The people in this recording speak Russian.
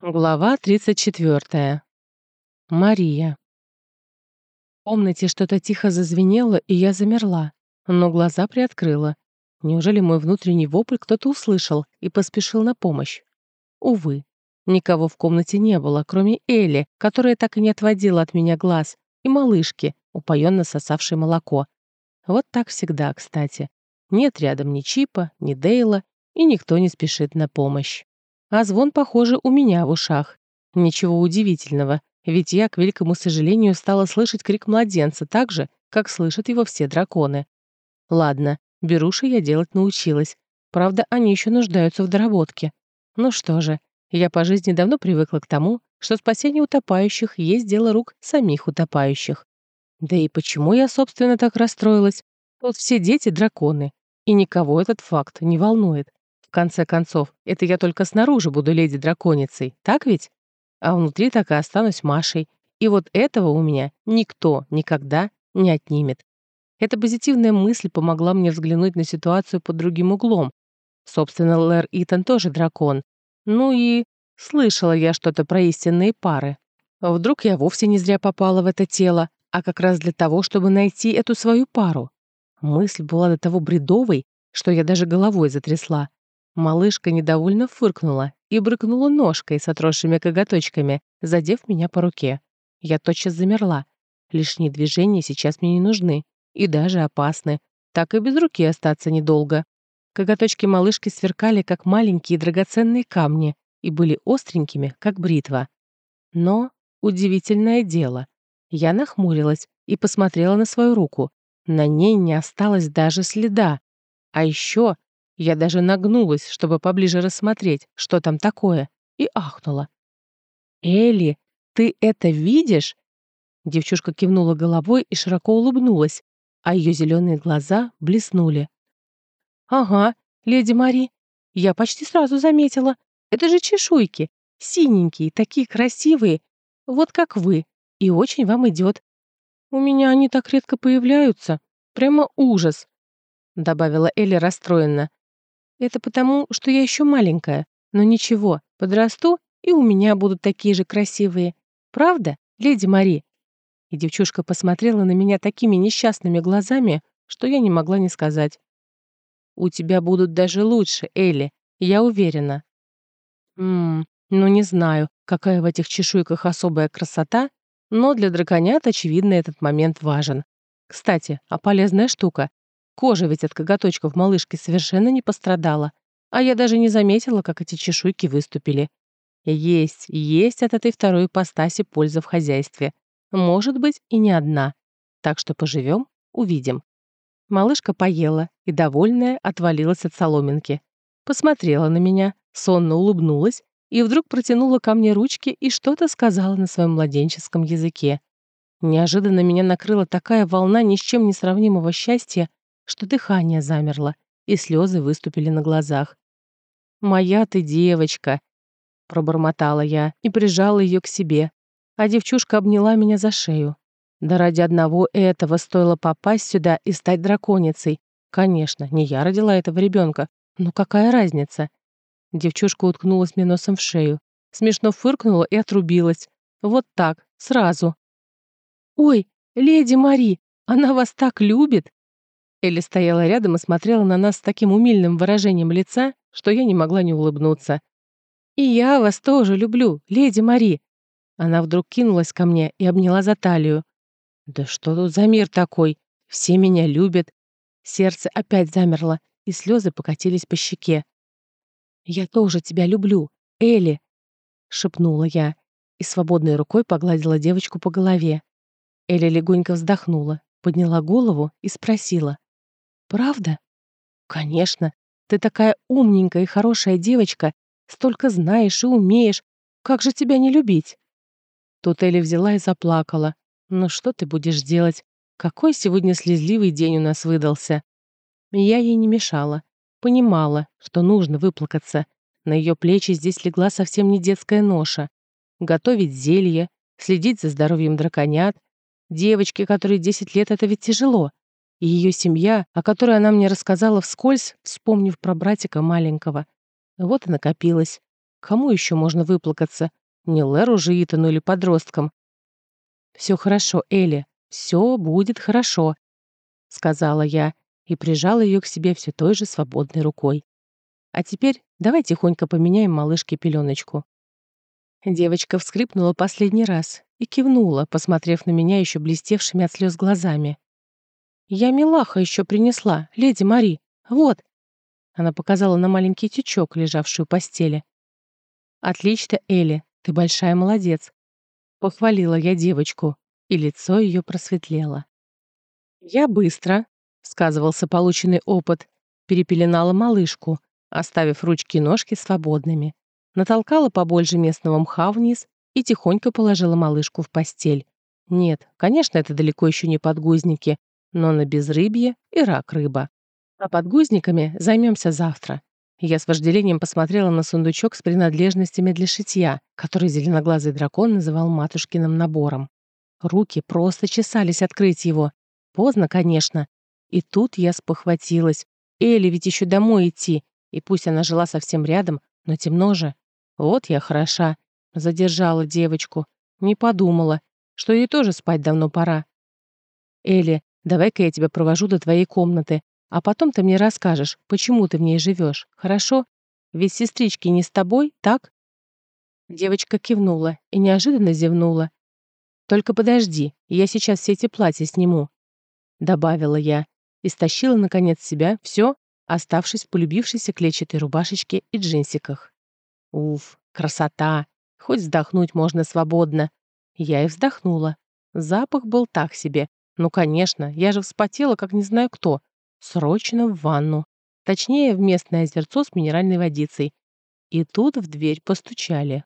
Глава 34. Мария. В комнате что-то тихо зазвенело, и я замерла, но глаза приоткрыла. Неужели мой внутренний вопль кто-то услышал и поспешил на помощь? Увы, никого в комнате не было, кроме Эли, которая так и не отводила от меня глаз, и малышки, упоенно сосавшей молоко. Вот так всегда, кстати. Нет рядом ни Чипа, ни Дейла, и никто не спешит на помощь. А звон, похоже, у меня в ушах. Ничего удивительного, ведь я, к великому сожалению, стала слышать крик младенца так же, как слышат его все драконы. Ладно, беруши я делать научилась. Правда, они еще нуждаются в доработке. Ну что же, я по жизни давно привыкла к тому, что спасение утопающих есть дело рук самих утопающих. Да и почему я, собственно, так расстроилась? Тут все дети — драконы, и никого этот факт не волнует. В конце концов, это я только снаружи буду леди-драконицей, так ведь? А внутри так и останусь Машей. И вот этого у меня никто никогда не отнимет. Эта позитивная мысль помогла мне взглянуть на ситуацию под другим углом. Собственно, Лэр Итан тоже дракон. Ну и слышала я что-то про истинные пары. Вдруг я вовсе не зря попала в это тело, а как раз для того, чтобы найти эту свою пару. Мысль была до того бредовой, что я даже головой затрясла. Малышка недовольно фыркнула и брыкнула ножкой с отросшими коготочками, задев меня по руке. Я тотчас замерла. Лишние движения сейчас мне не нужны и даже опасны. Так и без руки остаться недолго. Коготочки малышки сверкали, как маленькие драгоценные камни, и были остренькими, как бритва. Но удивительное дело. Я нахмурилась и посмотрела на свою руку. На ней не осталось даже следа. А еще я даже нагнулась, чтобы поближе рассмотреть, что там такое, и ахнула. «Элли, ты это видишь?» Девчушка кивнула головой и широко улыбнулась, а ее зеленые глаза блеснули. «Ага, леди Мари, я почти сразу заметила. Это же чешуйки, синенькие, такие красивые, вот как вы, и очень вам идет. У меня они так редко появляются, прямо ужас», добавила Элли расстроенно. Это потому, что я еще маленькая. Но ничего, подрасту, и у меня будут такие же красивые. Правда, леди Мари?» И девчушка посмотрела на меня такими несчастными глазами, что я не могла не сказать. «У тебя будут даже лучше, Элли, я уверена». «Ммм, ну не знаю, какая в этих чешуйках особая красота, но для драконят, очевидно, этот момент важен. Кстати, а полезная штука. Кожа ведь от коготочков малышки совершенно не пострадала, а я даже не заметила, как эти чешуйки выступили. Есть, есть от этой второй ипостаси польза в хозяйстве. Может быть, и не одна. Так что поживем, увидим. Малышка поела и, довольная, отвалилась от соломинки. Посмотрела на меня, сонно улыбнулась и вдруг протянула ко мне ручки и что-то сказала на своем младенческом языке. Неожиданно меня накрыла такая волна ни с чем не сравнимого счастья, что дыхание замерло, и слезы выступили на глазах. «Моя ты девочка!» — пробормотала я и прижала ее к себе, а девчушка обняла меня за шею. Да ради одного этого стоило попасть сюда и стать драконицей. Конечно, не я родила этого ребенка, но какая разница? Девчушка уткнулась мне носом в шею, смешно фыркнула и отрубилась. Вот так, сразу. «Ой, леди Мари, она вас так любит!» Элли стояла рядом и смотрела на нас с таким умильным выражением лица, что я не могла не улыбнуться. «И я вас тоже люблю, леди Мари!» Она вдруг кинулась ко мне и обняла за талию. «Да что тут за мир такой? Все меня любят!» Сердце опять замерло, и слезы покатились по щеке. «Я тоже тебя люблю, Элли!» — шепнула я и свободной рукой погладила девочку по голове. Элли легонько вздохнула, подняла голову и спросила. Правда? Конечно. Ты такая умненькая и хорошая девочка, столько знаешь и умеешь. Как же тебя не любить? Тут Элли взяла и заплакала. Ну что ты будешь делать? Какой сегодня слезливый день у нас выдался. Я ей не мешала. Понимала, что нужно выплакаться. На ее плечи здесь легла совсем не детская ноша. Готовить зелье, следить за здоровьем драконят. Девочке, которой 10 лет, это ведь тяжело и ее семья, о которой она мне рассказала вскользь, вспомнив про братика маленького. Вот и накопилось. Кому еще можно выплакаться? Не Леру же Итану или подросткам. «Все хорошо, Элли, все будет хорошо», — сказала я и прижала ее к себе все той же свободной рукой. «А теперь давай тихонько поменяем малышке пеленочку». Девочка вскрипнула последний раз и кивнула, посмотрев на меня еще блестевшими от слез глазами. «Я милаха еще принесла, леди Мари. Вот». Она показала на маленький тючок, лежавший у постели. «Отлично, Элли, ты большая молодец». Похвалила я девочку, и лицо ее просветлело. «Я быстро», — сказывался полученный опыт, перепеленала малышку, оставив ручки и ножки свободными натолкала побольше местного мха вниз и тихонько положила малышку в постель. Нет, конечно, это далеко еще не подгузники, но на безрыбье и рак рыба. А подгузниками займемся завтра. Я с вожделением посмотрела на сундучок с принадлежностями для шитья, который зеленоглазый дракон называл матушкиным набором. Руки просто чесались открыть его. Поздно, конечно. И тут я спохватилась. Элли ведь еще домой идти, и пусть она жила совсем рядом, но темно же. Вот я хороша. Задержала девочку. Не подумала, что ей тоже спать давно пора. Элли, давай-ка я тебя провожу до твоей комнаты, а потом ты мне расскажешь, почему ты в ней живешь, хорошо? Ведь сестрички не с тобой, так?» Девочка кивнула и неожиданно зевнула. «Только подожди, я сейчас все эти платья сниму», — добавила я и стащила, наконец, себя все, оставшись в полюбившейся клетчатой рубашечке и джинсиках. Уф, красота! Хоть вздохнуть можно свободно. Я и вздохнула. Запах был так себе. Ну, конечно, я же вспотела, как не знаю кто. Срочно в ванну. Точнее, в местное озерцо с минеральной водицей. И тут в дверь постучали.